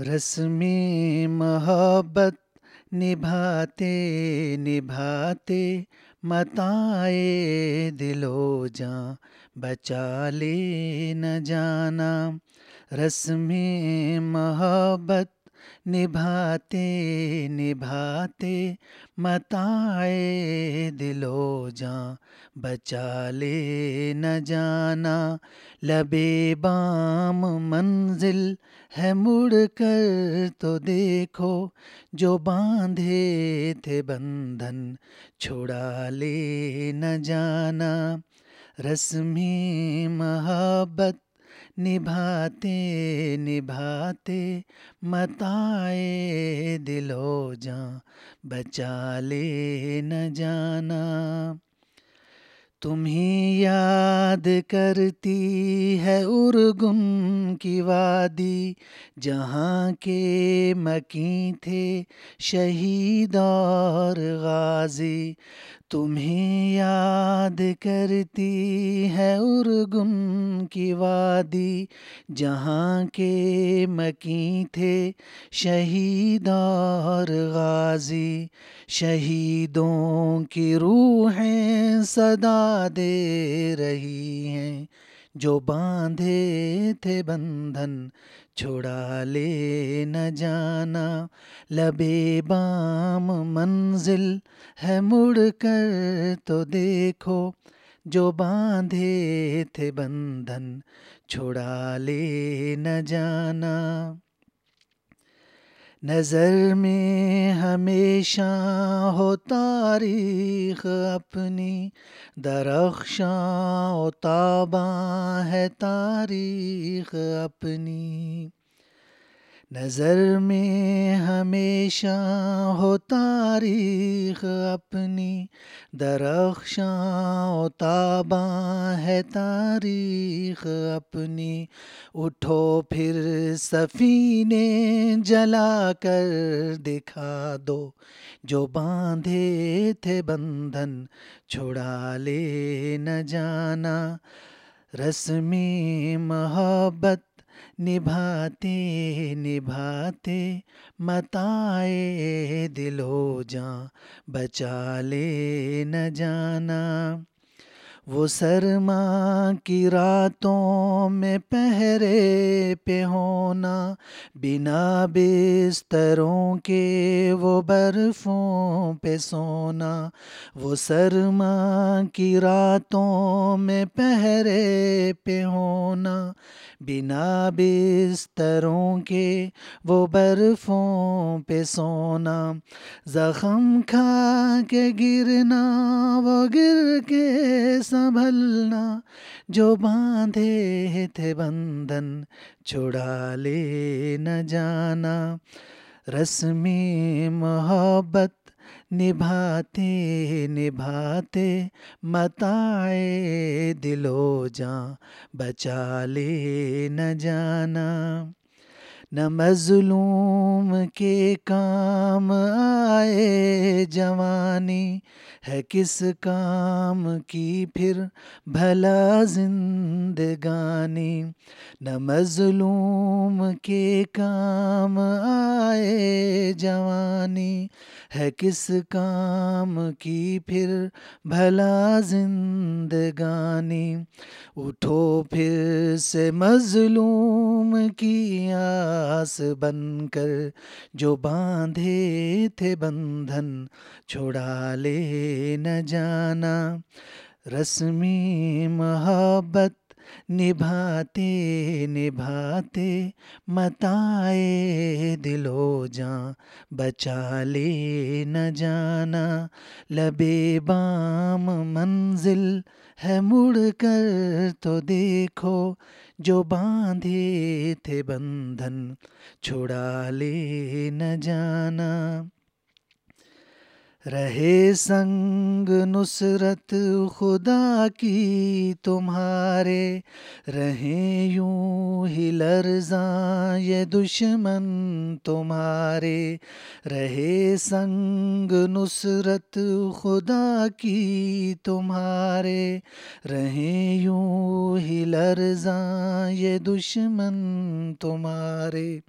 रस्मी मोहब्बत निभाते निभाते मताए दिलो जा बचा ले न जाना। रस्मी मोहब्बत निभाते निभाते, मताए दिलो जा, बचा ले न जाना। लबे बाम मंजिल है मुड़ कर तो देखो, जो बांधे थे बंधन छुड़ा ले न जाना। रस्मी मोहब्बत निभाते निभाते मताए दिलो जा बचा ले न जाना। तुम्ही याद करती है उर्गुन की वादी, जहाँ के मकी थे शहीद और गाजी। तुम्हें याद करती है उर्गुन की वादी, जहाँ के मकी थे शहीद और गाजी। शहीदों की रूहें सदा दे रही हैं, जो बांधे थे बंधन, छुड़ा ले न जाना। लबे बाम मंजिल है मुड़ कर तो देखो, जो बांधे थे बंधन, छुड़ा ले न जाना। नज़र में हमेशा हो तारीख अपनी दरख्शां ताबा है तारीख अपनी। नज़र में हमेशा हो तारीख अपनी। दरख्शां ताबा है तारीख अपनी। उठो फिर सफ़ीने जला कर दिखा दो। जो बांधे थे बंधन छुड़ा ले न जाना। रस्मी मोहब्बत निभाते निभाते, मताए दिलो जा, बचा ले न जाना। वो सरमा की रातों में पहरे पे होना, बिना बिस्तरों के वो बर्फ़ों पे सोना। वो सरमा की रातों में पहरे पे होना बिना बिस्तरों के वो बर्फ़ों पे सोना, ज़ख़म खा के गिरना, वो गिर के संभलना, जो बांधे थे बंधन छुड़ा ले न जाना। रस्मी मोहब्बत निभाते निभाते, मताए दिलो जा, बचा ले न जाना। न मज़लूम के काम आए जवानी, है किस काम की फिर भला जिंदगानी। न मज़लूम के काम आए जवानी है किस काम की फिर भला जिंदगानी? उठो फिर से मज़लूम की आस बनकर, जो बांधे थे बंधन छोड़ा ले न जाना। रस्मी मोहब्बत निभाते निभाते, मताए दिलो जा, बचा ले न जाना। लबे बाम मंजिल है मुड़ कर तो देखो, जो बांधे थे बंधन, छुड़ा ले न जाना। रहे संग नुसरत खुदा की तुम्हारे, रहे यूँ ही लर्जा ये दुश्मन तुम्हारे, रहे संग नुसरत खुदा की तुम्हारे, रहे यूँ ही लरजा ये दुश्मन तुम्हारे।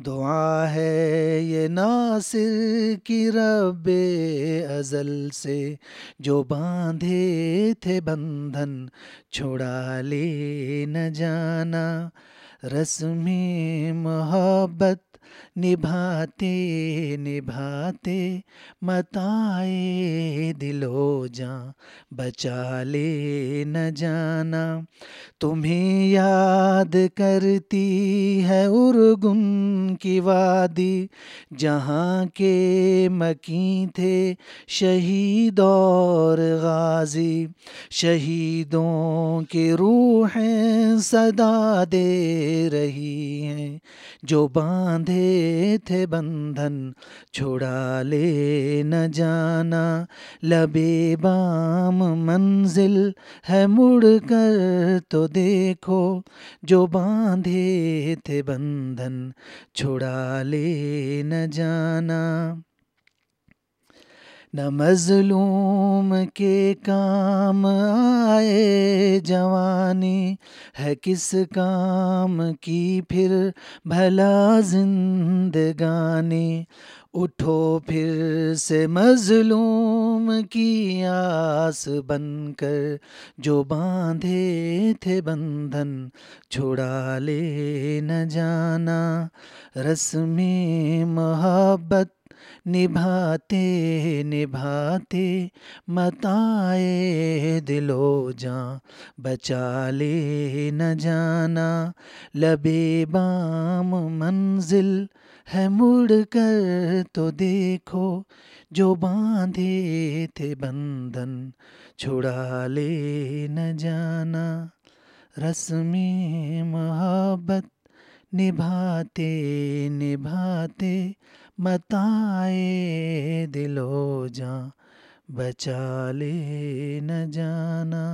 दुआ है ये नासिर की रब्बे अज़ल से, जो बांधे थे बंधन, छुड़ा ले न जाना। रस्मी मोहब्बत निभाते निभाते, मताए दिलो जा बचा ले न जाना। तुम्हें याद करती है उर्गुन की वादी, जहाँ के मकी थे शहीद और गाजी। शहीदों की रूहें सदा दे रही हैं, जो बांधे थे बंधन, छुड़ा ले न जाना। लबे बाम मंजिल है मुड़ कर तो देखो, जो बांधे थे बंधन, छुड़ा ले न जाना। न मजलूम के काम आए जवानी, है किस काम की फिर भला जिंदगानी? उठो फिर से मजलूम की आस बनकर, जो बांधे थे बंधन छुड़ा ले न जाना। रस्मी मोहब्बत निभाते निभाते, मताए दिलो जा, बचा ले न जाना। लबे बाम मंजिल है मुड़ कर तो देखो, जो बांधे थे बंधन, छुड़ा ले न जाना। रस्मी मोहब्बत निभाते निभाते मताए दिलो जा बचा ले न जाना।